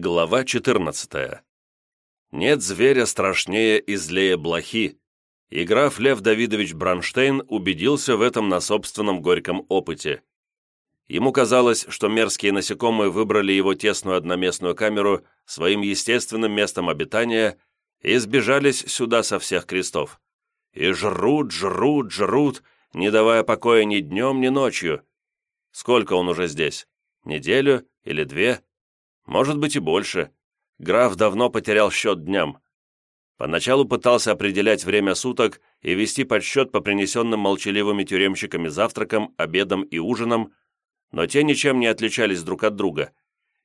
Глава 14. Нет зверя страшнее и злее блохи, и граф Лев Давидович Бранштейн убедился в этом на собственном горьком опыте. Ему казалось, что мерзкие насекомые выбрали его тесную одноместную камеру своим естественным местом обитания и сбежались сюда со всех крестов. И жрут, жрут, жрут, не давая покоя ни днем, ни ночью. Сколько он уже здесь? Неделю или две? Может быть и больше. Граф давно потерял счет дням. Поначалу пытался определять время суток и вести подсчет по принесенным молчаливыми тюремщиками завтракам, обедам и ужинам, но те ничем не отличались друг от друга,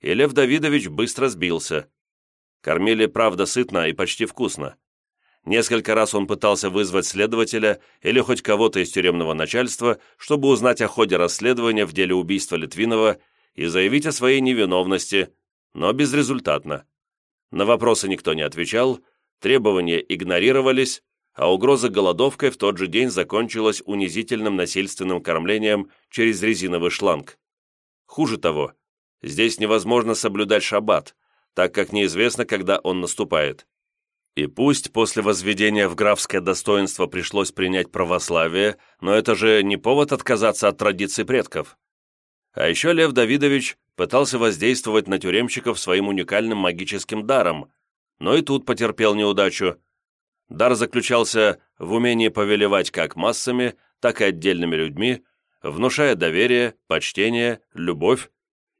и Лев Давидович быстро сбился. Кормили, правда, сытно и почти вкусно. Несколько раз он пытался вызвать следователя или хоть кого-то из тюремного начальства, чтобы узнать о ходе расследования в деле убийства Литвинова и заявить о своей невиновности, но безрезультатно. На вопросы никто не отвечал, требования игнорировались, а угроза голодовкой в тот же день закончилась унизительным насильственным кормлением через резиновый шланг. Хуже того, здесь невозможно соблюдать шаббат, так как неизвестно, когда он наступает. И пусть после возведения в графское достоинство пришлось принять православие, но это же не повод отказаться от традиций предков. А еще Лев Давидович пытался воздействовать на тюремщиков своим уникальным магическим даром, но и тут потерпел неудачу. Дар заключался в умении повелевать как массами, так и отдельными людьми, внушая доверие, почтение, любовь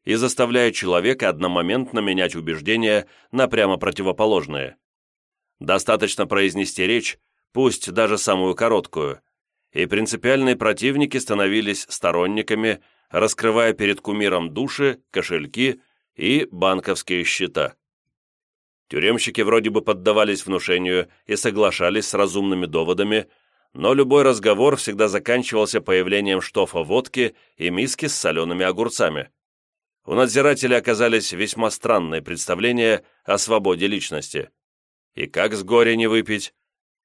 и заставляя человека одномоментно менять убеждения на прямо противоположные. Достаточно произнести речь, пусть даже самую короткую, и принципиальные противники становились сторонниками, раскрывая перед кумиром души, кошельки и банковские счета. Тюремщики вроде бы поддавались внушению и соглашались с разумными доводами, но любой разговор всегда заканчивался появлением штофа водки и миски с солеными огурцами. У надзирателя оказались весьма странные представления о свободе личности. И как с горя не выпить?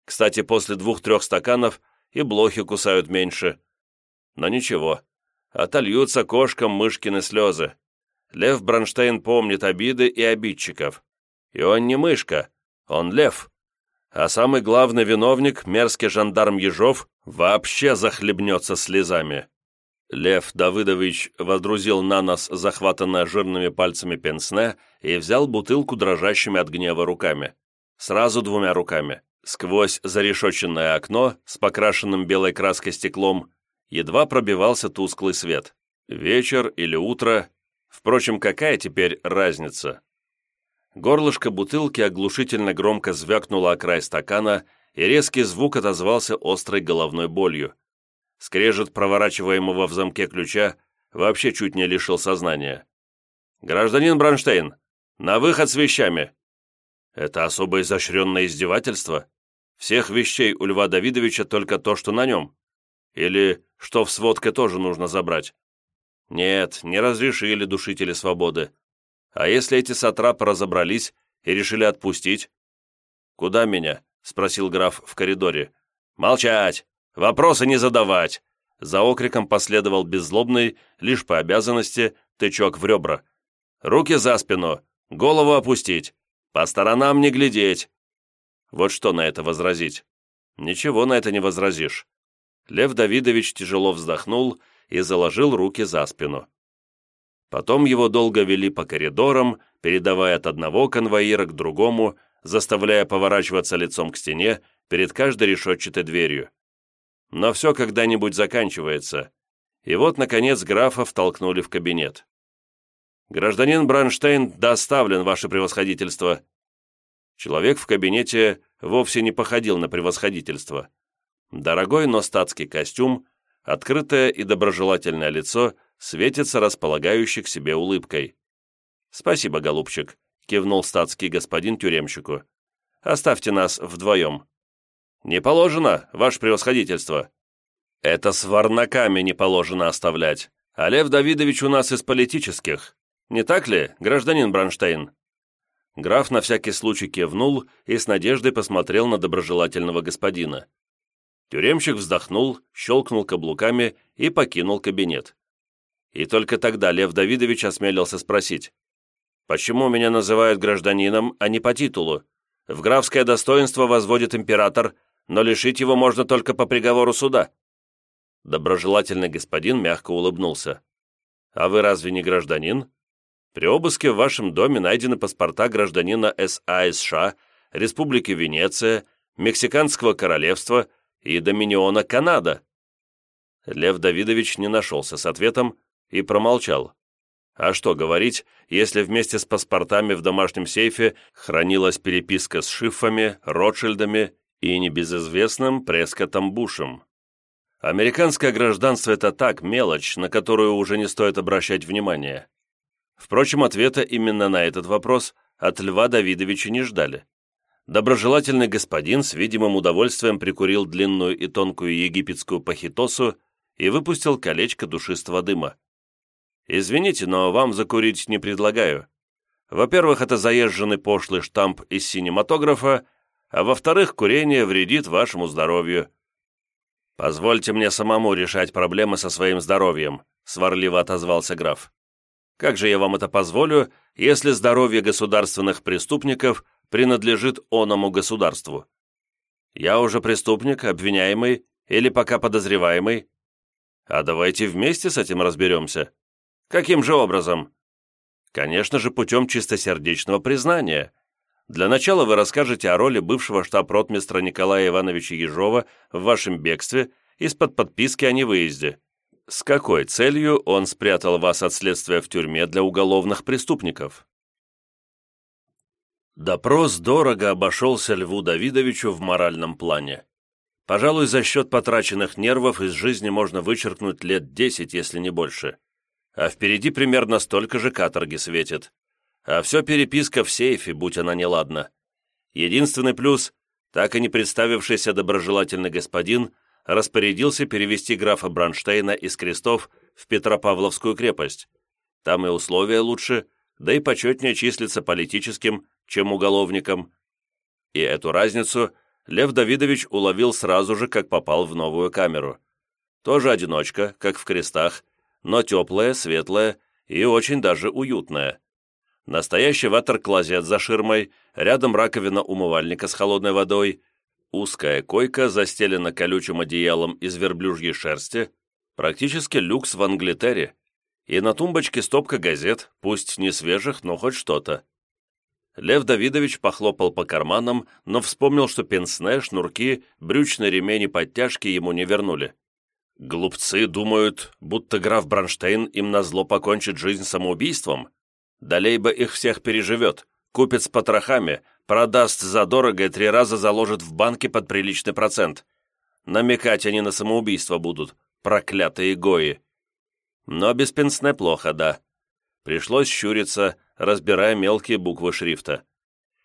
Кстати, после двух-трех стаканов и блохи кусают меньше. Но ничего, отольются кошкам мышкины слезы. Лев Бронштейн помнит обиды и обидчиков. И он не мышка, он лев. А самый главный виновник, мерзкий жандарм Ежов, вообще захлебнется слезами. Лев Давыдович водрузил на нос захватанное жирными пальцами пенсне и взял бутылку дрожащими от гнева руками. Сразу двумя руками. Сквозь зарешоченное окно с покрашенным белой краской стеклом едва пробивался тусклый свет. Вечер или утро. Впрочем, какая теперь разница? Горлышко бутылки оглушительно громко звякнуло о край стакана, и резкий звук отозвался острой головной болью. Скрежет проворачиваемого в замке ключа вообще чуть не лишил сознания. «Гражданин Бронштейн, на выход с вещами!» Это особо изощренное издевательство? Всех вещей у Льва Давидовича только то, что на нем. Или что в сводке тоже нужно забрать? Нет, не разрешили душители свободы. А если эти сатрапы разобрались и решили отпустить? «Куда меня?» — спросил граф в коридоре. «Молчать! Вопросы не задавать!» За окриком последовал беззлобный, лишь по обязанности, тычок в ребра. «Руки за спину! Голову опустить! По сторонам не глядеть!» Вот что на это возразить? Ничего на это не возразишь. Лев Давидович тяжело вздохнул и заложил руки за спину. Потом его долго вели по коридорам, передавая от одного конвоира к другому, заставляя поворачиваться лицом к стене перед каждой решетчатой дверью. Но все когда-нибудь заканчивается. И вот, наконец, графа втолкнули в кабинет. «Гражданин Бранштейн доставлен, ваше превосходительство». Человек в кабинете вовсе не походил на превосходительство. Дорогой, но статский костюм, открытое и доброжелательное лицо светится располагающей к себе улыбкой. «Спасибо, голубчик», — кивнул статский господин тюремщику. «Оставьте нас вдвоем». «Не положено, ваше превосходительство». «Это с варнаками не положено оставлять, а Лев Давидович у нас из политических. Не так ли, гражданин Бронштейн?» Граф на всякий случай кивнул и с надеждой посмотрел на доброжелательного господина. Тюремщик вздохнул, щелкнул каблуками и покинул кабинет. И только тогда Лев Давидович осмелился спросить. Почему меня называют гражданином, а не по титулу? В графское достоинство возводит император, но лишить его можно только по приговору суда». Доброжелательный господин мягко улыбнулся. «А вы разве не гражданин? При обыске в вашем доме найдены паспорта гражданина САСШ, Республики Венеция, Мексиканского королевства и Доминиона Канада». Лев Давидович не нашелся с ответом и промолчал. А что говорить, если вместе с паспортами в домашнем сейфе хранилась переписка с Шиффами, Ротшильдами и небезызвестным Прескотом Бушем? Американское гражданство – это так, мелочь, на которую уже не стоит обращать внимание. Впрочем, ответа именно на этот вопрос от Льва Давидовича не ждали. Доброжелательный господин с видимым удовольствием прикурил длинную и тонкую египетскую пахитосу и выпустил колечко душистого дыма. Извините, но вам закурить не предлагаю. Во-первых, это заезженный пошлый штамп из синематографа, а во-вторых, курение вредит вашему здоровью. Позвольте мне самому решать проблемы со своим здоровьем, сварливо отозвался граф. Как же я вам это позволю, если здоровье государственных преступников принадлежит оному государству? Я уже преступник, обвиняемый или пока подозреваемый? А давайте вместе с этим разберемся. Каким же образом? Конечно же, путем чистосердечного признания. Для начала вы расскажете о роли бывшего штаб-ротмистра Николая Ивановича Ежова в вашем бегстве из-под подписки о невыезде. С какой целью он спрятал вас от следствия в тюрьме для уголовных преступников? Допрос дорого обошелся Льву Давидовичу в моральном плане. Пожалуй, за счет потраченных нервов из жизни можно вычеркнуть лет десять, если не больше а впереди примерно столько же каторги светит. А все переписка в сейфе, будь она неладна. Единственный плюс, так и не представившийся доброжелательный господин, распорядился перевести графа Бранштейна из Крестов в Петропавловскую крепость. Там и условия лучше, да и почетнее числиться политическим, чем уголовником. И эту разницу Лев Давидович уловил сразу же, как попал в новую камеру. Тоже одиночка, как в крестах, но теплая, светлая и очень даже уютная. Настоящий ватер-клозет за ширмой, рядом раковина умывальника с холодной водой, узкая койка застелена колючим одеялом из верблюжьей шерсти, практически люкс в Англитере, и на тумбочке стопка газет, пусть не свежих, но хоть что-то. Лев Давидович похлопал по карманам, но вспомнил, что пенсне, шнурки, брючный ремень и подтяжки ему не вернули. Глупцы думают, будто граф Бронштейн им назло покончит жизнь самоубийством. Да лейба их всех переживет, купит с потрохами, продаст задорого и три раза заложит в банке под приличный процент. Намекать они на самоубийство будут, проклятые гои. Но без пенсне плохо, да. Пришлось щуриться, разбирая мелкие буквы шрифта.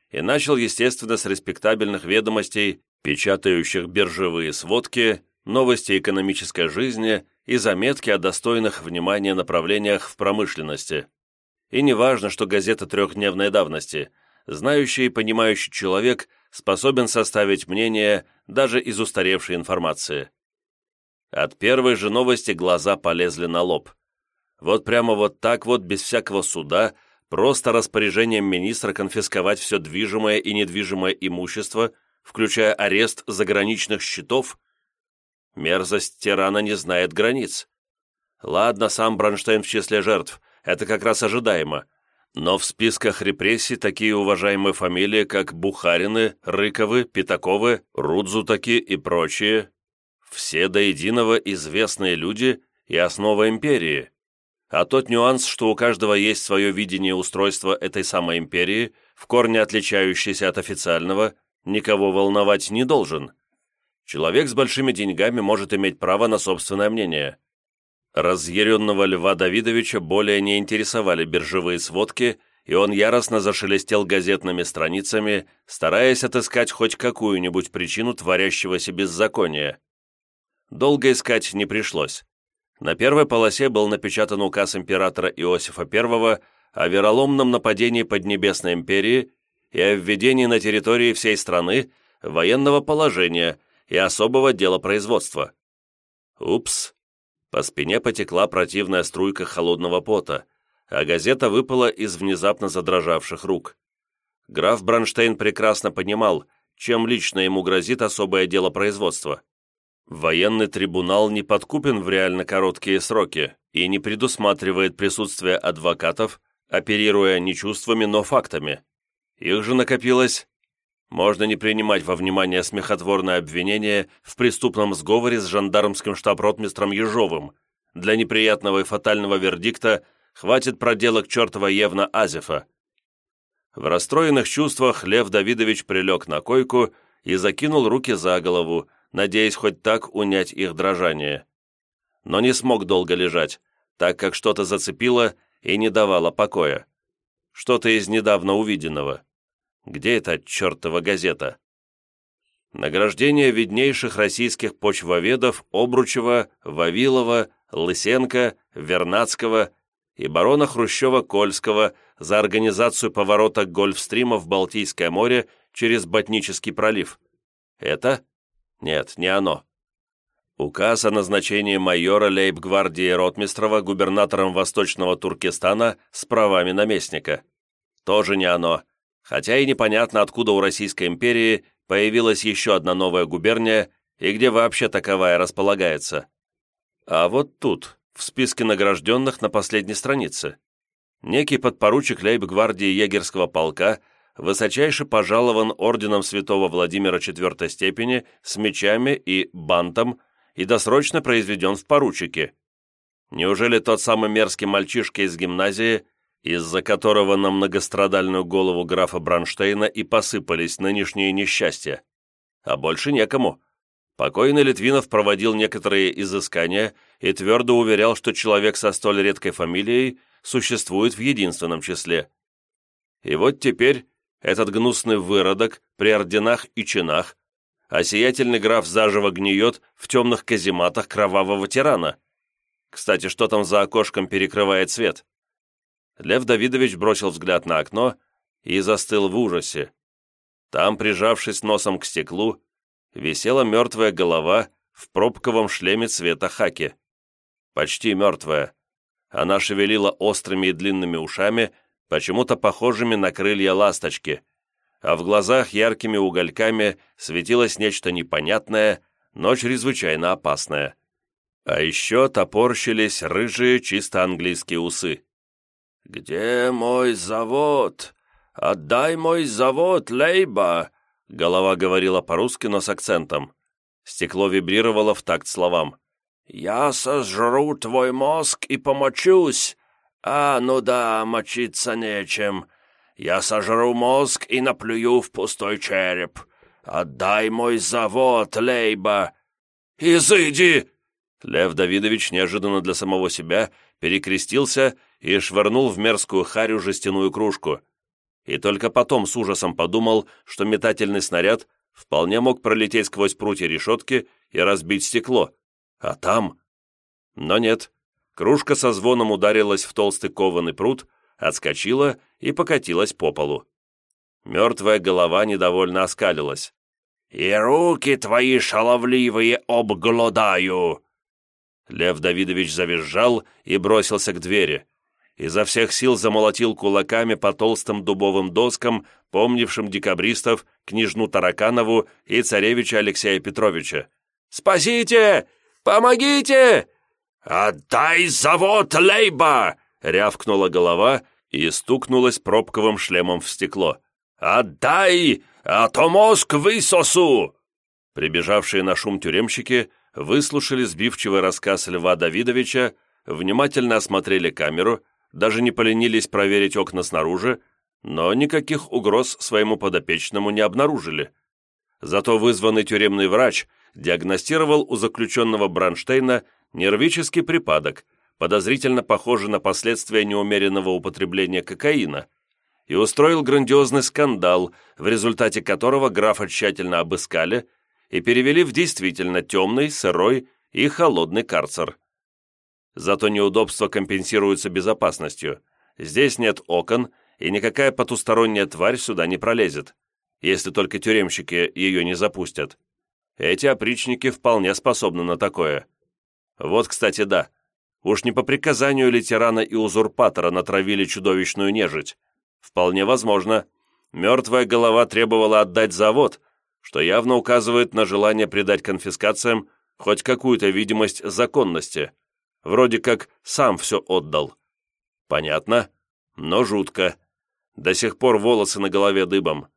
И начал, естественно, с респектабельных ведомостей, печатающих биржевые сводки, новости экономической жизни и заметки о достойных внимания направлениях в промышленности. И не важно, что газета трехдневной давности, знающий и понимающий человек способен составить мнение даже из устаревшей информации. От первой же новости глаза полезли на лоб. Вот прямо вот так вот, без всякого суда, просто распоряжением министра конфисковать все движимое и недвижимое имущество, включая арест заграничных счетов – Мерзость тирана не знает границ. Ладно, сам Бронштейн в числе жертв, это как раз ожидаемо. Но в списках репрессий такие уважаемые фамилии, как Бухарины, Рыковы, Пятаковы, Рудзутаки и прочие, все до единого известные люди и основа империи. А тот нюанс, что у каждого есть свое видение устройства этой самой империи, в корне отличающийся от официального, никого волновать не должен. Человек с большими деньгами может иметь право на собственное мнение. Разъяренного Льва Давидовича более не интересовали биржевые сводки, и он яростно зашелестел газетными страницами, стараясь отыскать хоть какую-нибудь причину творящегося беззакония. Долго искать не пришлось. На первой полосе был напечатан указ императора Иосифа I о вероломном нападении Поднебесной империи и о введении на территории всей страны военного положения – и особого дела производства. Упс. По спине потекла противная струйка холодного пота, а газета выпала из внезапно задрожавших рук. Граф Бронштейн прекрасно понимал, чем лично ему грозит особое дело производства. Военный трибунал не подкупен в реально короткие сроки и не предусматривает присутствие адвокатов, оперируя не чувствами, но фактами. Их же накопилось. Можно не принимать во внимание смехотворное обвинение в преступном сговоре с жандармским штаб-ротмистром Ежовым. Для неприятного и фатального вердикта хватит проделок чертова Евна Азефа. В расстроенных чувствах Лев Давидович прилег на койку и закинул руки за голову, надеясь хоть так унять их дрожание. Но не смог долго лежать, так как что-то зацепило и не давало покоя. Что-то из недавно увиденного. Где эта чертова газета? Награждение виднейших российских почвоведов Обручева, Вавилова, Лысенко, Вернадского и барона Хрущева-Кольского за организацию поворота Гольфстрима в Балтийское море через Ботнический пролив. Это? Нет, не оно. Указ о назначении майора лейб-гвардии Ротмистрова губернатором Восточного Туркестана с правами наместника. Тоже не оно, хотя и непонятно, откуда у Российской империи появилась еще одна новая губерния и где вообще таковая располагается. А вот тут, в списке награжденных на последней странице. Некий подпоручик лейб-гвардии егерского полка высочайше пожалован орденом святого Владимира IV степени с мечами и бантом и досрочно произведен в поручике. Неужели тот самый мерзкий мальчишка из гимназии, из-за которого на многострадальную голову графа Бронштейна и посыпались нынешние несчастья? А больше некому. Покойный Литвинов проводил некоторые изыскания и твердо уверял, что человек со столь редкой фамилией существует в единственном числе. И вот теперь этот гнусный выродок при орденах и чинах, а сиятельный граф заживо гниет в темных казематах кровавого тирана. Кстати, что там за окошком перекрывает свет? Лев Давидович бросил взгляд на окно и застыл в ужасе. Там, прижавшись носом к стеклу, висела мертвая голова в пробковом шлеме цвета хаки. Почти мертвая. Она шевелила острыми и длинными ушами, почему-то похожими на крылья ласточки, а в глазах яркими угольками светилось нечто непонятное, но чрезвычайно опасное. А еще топорщились рыжие чисто английские усы. «Где мой завод? Отдай мой завод, Лейба!» Голова говорила по-русски, но с акцентом. Стекло вибрировало в такт словам. «Я сожру твой мозг и помочусь. А, ну да, мочиться нечем. Я сожру мозг и наплюю в пустой череп. Отдай мой завод, Лейба!» «Изыди!» Лев Давидович неожиданно для самого себя перекрестился и швырнул в мерзкую харю жестяную кружку и только потом с ужасом подумал, что метательный снаряд вполне мог пролететь сквозь прутья решетки и разбить стекло. А там... Но нет. Кружка со звоном ударилась в толстый кованый прут, отскочила и покатилась по полу. Мертвая голова недовольно оскалилась. «И руки твои шаловливые обглодаю!» Лев Давидович завизжал и бросился к двери изо всех сил замолотил кулаками по толстым дубовым доскам, помнившим декабристов, княжну Тараканову и царевича Алексея Петровича. «Спасите! Помогите!» «Отдай завод, Лейба!» — рявкнула голова и стукнулась пробковым шлемом в стекло. «Отдай, а то мозг высосу!» Прибежавшие на шум тюремщики выслушали сбивчивый рассказ Льва Давидовича, внимательно осмотрели камеру, даже не поленились проверить окна снаружи, но никаких угроз своему подопечному не обнаружили. Зато вызванный тюремный врач диагностировал у заключенного Бранштейна нервический припадок, подозрительно похожий на последствия неумеренного употребления кокаина, и устроил грандиозный скандал, в результате которого графа тщательно обыскали и перевели в действительно темный, сырой и холодный карцер. Зато неудобства компенсируются безопасностью. Здесь нет окон, и никакая потусторонняя тварь сюда не пролезет, если только тюремщики ее не запустят. Эти опричники вполне способны на такое. Вот, кстати, да. Уж не по приказанию ли и узурпатора натравили чудовищную нежить? Вполне возможно. Мертвая голова требовала отдать завод, что явно указывает на желание придать конфискациям хоть какую-то видимость законности. Вроде как сам все отдал. Понятно, но жутко. До сих пор волосы на голове дыбом.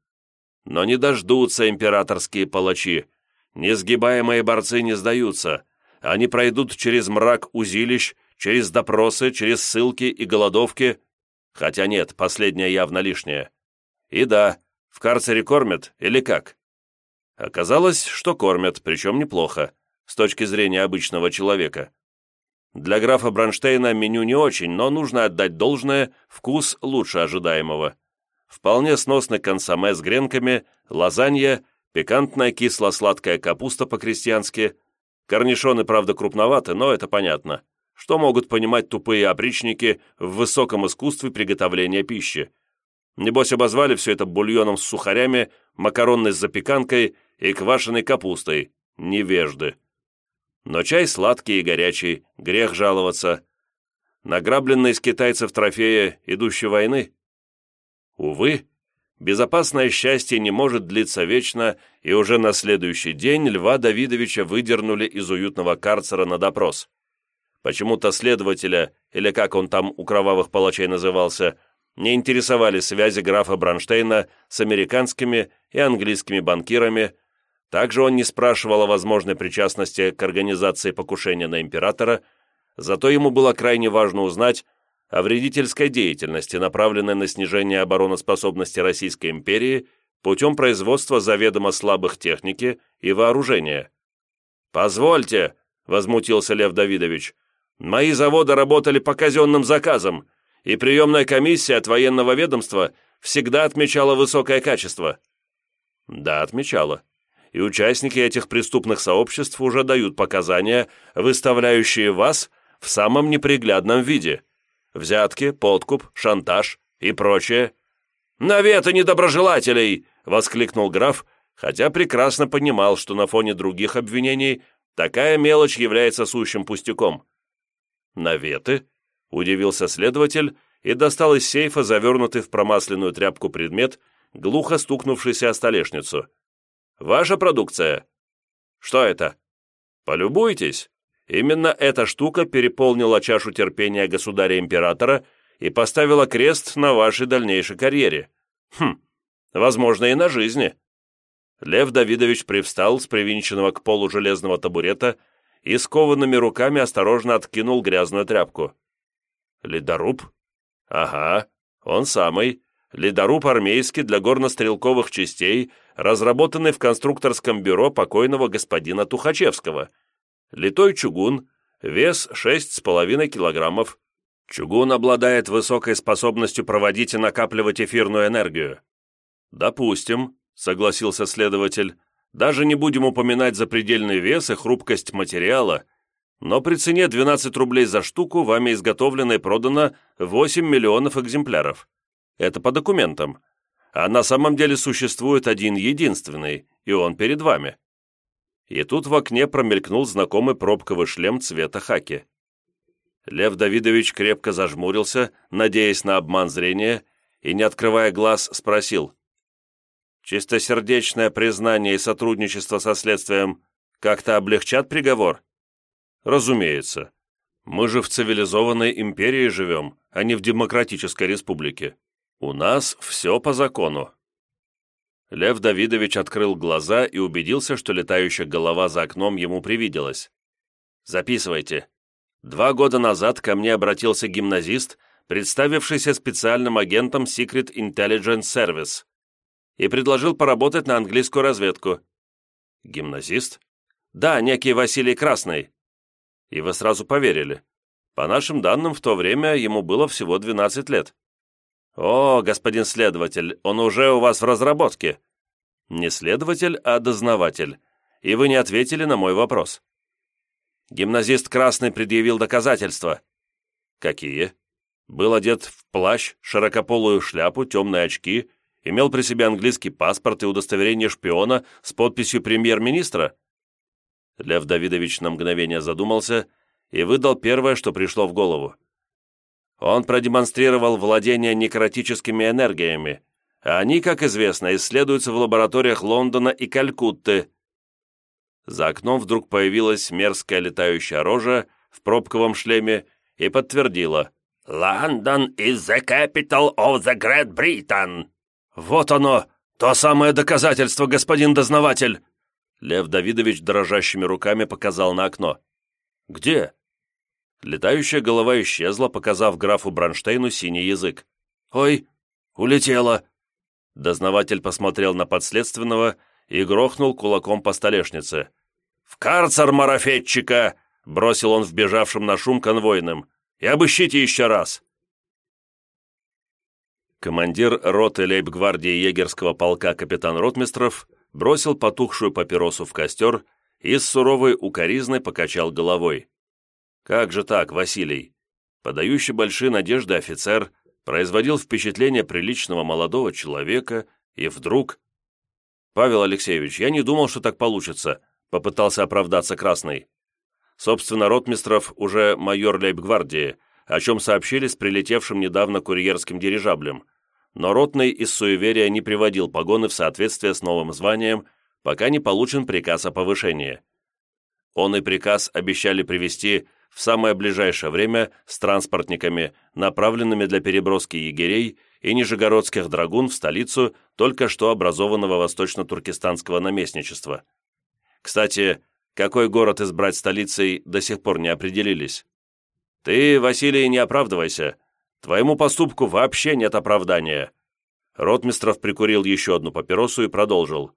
Но не дождутся императорские палачи. Несгибаемые борцы не сдаются. Они пройдут через мрак узилищ, через допросы, через ссылки и голодовки. Хотя нет, последнее явно лишнее. И да, в карцере кормят или как? Оказалось, что кормят, причем неплохо, с точки зрения обычного человека. Для графа Бронштейна меню не очень, но нужно отдать должное, вкус лучше ожидаемого. Вполне сносный консоме с гренками, лазанья, пикантная кисло-сладкая капуста по-крестьянски. Корнишоны, правда, крупноваты, но это понятно. Что могут понимать тупые опричники в высоком искусстве приготовления пищи? Небось, обозвали все это бульоном с сухарями, макаронной с запеканкой и квашеной капустой. Невежды. Но чай сладкий и горячий, грех жаловаться. Награбленный из китайцев трофея идущей войны? Увы, безопасное счастье не может длиться вечно, и уже на следующий день Льва Давидовича выдернули из уютного карцера на допрос. Почему-то следователя, или как он там у кровавых палачей назывался, не интересовали связи графа Бронштейна с американскими и английскими банкирами, также он не спрашивал о возможной причастности к организации покушения на императора, зато ему было крайне важно узнать о вредительской деятельности, направленной на снижение обороноспособности Российской империи путем производства заведомо слабых техники и вооружения. «Позвольте», — возмутился Лев Давидович, «мои заводы работали по казенным заказам, и приемная комиссия от военного ведомства всегда отмечала высокое качество». «Да, отмечала и участники этих преступных сообществ уже дают показания, выставляющие вас в самом неприглядном виде. Взятки, подкуп, шантаж и прочее. «Наветы недоброжелателей!» — воскликнул граф, хотя прекрасно понимал, что на фоне других обвинений такая мелочь является сущим пустяком. «Наветы?» — удивился следователь и достал из сейфа завернутый в промасленную тряпку предмет, глухо стукнувшийся о столешницу. Ваша продукция. Что это? Полюбуйтесь. Именно эта штука переполнила чашу терпения государя-императора и поставила крест на вашей дальнейшей карьере. Хм, возможно, и на жизни. Лев Давидович привстал с привинченного к полу железного табурета и скованными руками осторожно откинул грязную тряпку. «Ледоруб?» «Ага, он самый. Ледоруб армейский для горнострелковых частей – разработанный в конструкторском бюро покойного господина Тухачевского. Литой чугун, вес 6,5 килограммов. Чугун обладает высокой способностью проводить и накапливать эфирную энергию. «Допустим», — согласился следователь, «даже не будем упоминать запредельный вес и хрупкость материала, но при цене 12 рублей за штуку вами изготовлено и продано 8 миллионов экземпляров. Это по документам а на самом деле существует один единственный, и он перед вами». И тут в окне промелькнул знакомый пробковый шлем цвета хаки. Лев Давидович крепко зажмурился, надеясь на обман зрения, и, не открывая глаз, спросил. «Чистосердечное признание и сотрудничество со следствием как-то облегчат приговор?» «Разумеется. Мы же в цивилизованной империи живем, а не в демократической республике. «У нас все по закону». Лев Давидович открыл глаза и убедился, что летающая голова за окном ему привиделась. «Записывайте. Два года назад ко мне обратился гимназист, представившийся специальным агентом Secret Intelligence Service, и предложил поработать на английскую разведку». «Гимназист?» «Да, некий Василий Красный». «И вы сразу поверили. По нашим данным, в то время ему было всего 12 лет». «О, господин следователь, он уже у вас в разработке». «Не следователь, а дознаватель. И вы не ответили на мой вопрос». Гимназист Красный предъявил доказательства. «Какие?» Был одет в плащ, широкополую шляпу, темные очки, имел при себе английский паспорт и удостоверение шпиона с подписью премьер-министра. Лев Давидович на мгновение задумался и выдал первое, что пришло в голову. Он продемонстрировал владение некротическими энергиями, они, как известно, исследуются в лабораториях Лондона и Калькутты. За окном вдруг появилась мерзкая летающая рожа в пробковом шлеме и подтвердила «London is the capital of the Great Britain». «Вот оно, то самое доказательство, господин дознаватель!» Лев Давидович дрожащими руками показал на окно. «Где?» Летающая голова исчезла, показав графу Бронштейну синий язык. «Ой, улетела!» Дознаватель посмотрел на подследственного и грохнул кулаком по столешнице. «В карцер марафетчика!» — бросил он вбежавшим на шум конвойным. «И обыщите еще раз!» Командир роты лейб-гвардии егерского полка капитан Ротмистров бросил потухшую папиросу в костер и с суровой укоризной покачал головой. «Как же так, Василий?» Подающий большие надежды офицер производил впечатление приличного молодого человека, и вдруг... «Павел Алексеевич, я не думал, что так получится», — попытался оправдаться Красный. Собственно, Ротмистров уже майор лейб-гвардии, о чем сообщили с прилетевшим недавно курьерским дирижаблем, но Ротный из суеверия не приводил погоны в соответствие с новым званием, пока не получен приказ о повышении. Он и приказ обещали привести в самое ближайшее время с транспортниками, направленными для переброски егерей и нижегородских драгун в столицу только что образованного восточно-туркестанского наместничества. Кстати, какой город избрать столицей, до сих пор не определились. Ты, Василий, не оправдывайся. Твоему поступку вообще нет оправдания». Ротмистров прикурил еще одну папиросу и продолжил.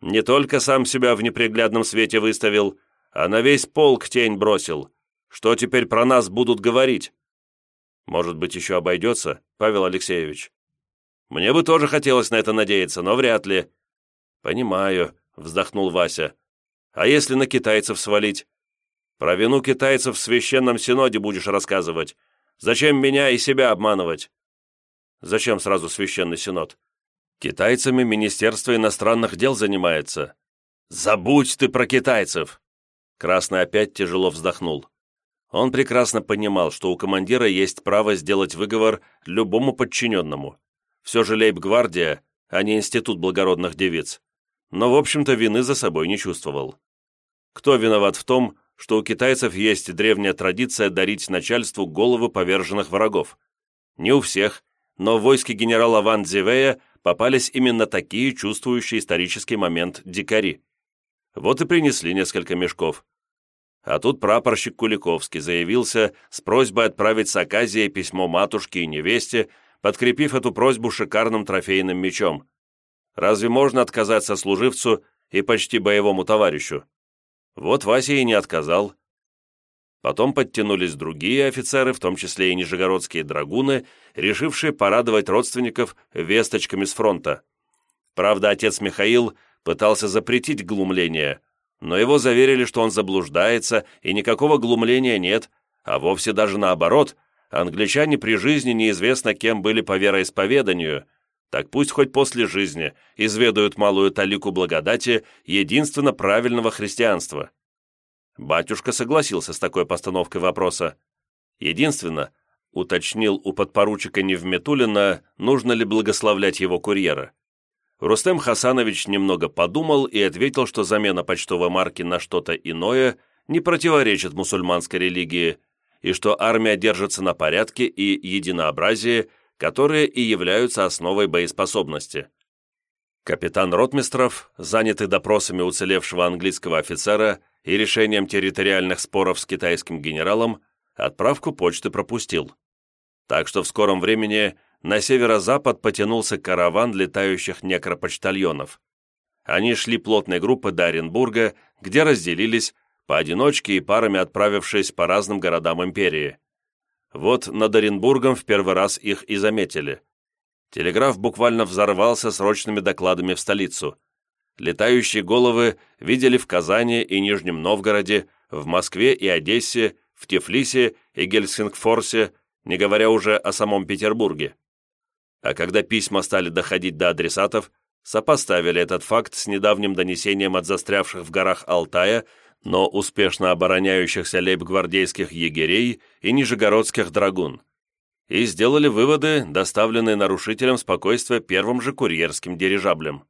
«Не только сам себя в неприглядном свете выставил, а на весь полк тень бросил. Что теперь про нас будут говорить?» «Может быть, еще обойдется, Павел Алексеевич?» «Мне бы тоже хотелось на это надеяться, но вряд ли». «Понимаю», — вздохнул Вася. «А если на китайцев свалить? Про вину китайцев в священном синоде будешь рассказывать, Зачем меня и себя обманывать? Зачем сразу священный синод? Китайцами Министерство иностранных дел занимается. Забудь ты про китайцев!» Красный опять тяжело вздохнул. Он прекрасно понимал, что у командира есть право сделать выговор любому подчиненному. Все же лейб-гвардия, а не институт благородных девиц. Но, в общем-то, вины за собой не чувствовал. Кто виноват в том, что у китайцев есть древняя традиция дарить начальству головы поверженных врагов. Не у всех, но в войске генерала Ван Дзивея попались именно такие чувствующие исторический момент дикари. Вот и принесли несколько мешков. А тут прапорщик Куликовский заявился с просьбой отправить с Аказией письмо матушке и невесте, подкрепив эту просьбу шикарным трофейным мечом. Разве можно отказать сослуживцу и почти боевому товарищу? Вот Вася и не отказал. Потом подтянулись другие офицеры, в том числе и нижегородские драгуны, решившие порадовать родственников весточками с фронта. Правда, отец Михаил пытался запретить глумление, но его заверили, что он заблуждается и никакого глумления нет, а вовсе даже наоборот, англичане при жизни неизвестно кем были по вероисповеданию, так пусть хоть после жизни изведают малую талику благодати единственно правильного христианства. Батюшка согласился с такой постановкой вопроса. Единственно, уточнил у подпоручика Невметулина, нужно ли благословлять его курьера. Рустем Хасанович немного подумал и ответил, что замена почтовой марки на что-то иное не противоречит мусульманской религии, и что армия держится на порядке и единообразии, которые и являются основой боеспособности. Капитан Ротмистров, занятый допросами уцелевшего английского офицера и решением территориальных споров с китайским генералом, отправку почты пропустил. Так что в скором времени на северо-запад потянулся караван летающих некропочтальонов. Они шли плотной группой до Оренбурга, где разделились, поодиночке и парами отправившись по разным городам империи. Вот над Оренбургом в первый раз их и заметили. Телеграф буквально взорвался срочными докладами в столицу. Летающие головы видели в Казани и Нижнем Новгороде, в Москве и Одессе, в Тифлисе и Гельсингфорсе, не говоря уже о самом Петербурге. А когда письма стали доходить до адресатов, сопоставили этот факт с недавним донесением от застрявших в горах Алтая но успешно обороняющихся лейб-гвардейских егерей и нижегородских драгун, и сделали выводы, доставленные нарушителям спокойствия первым же курьерским дирижаблем.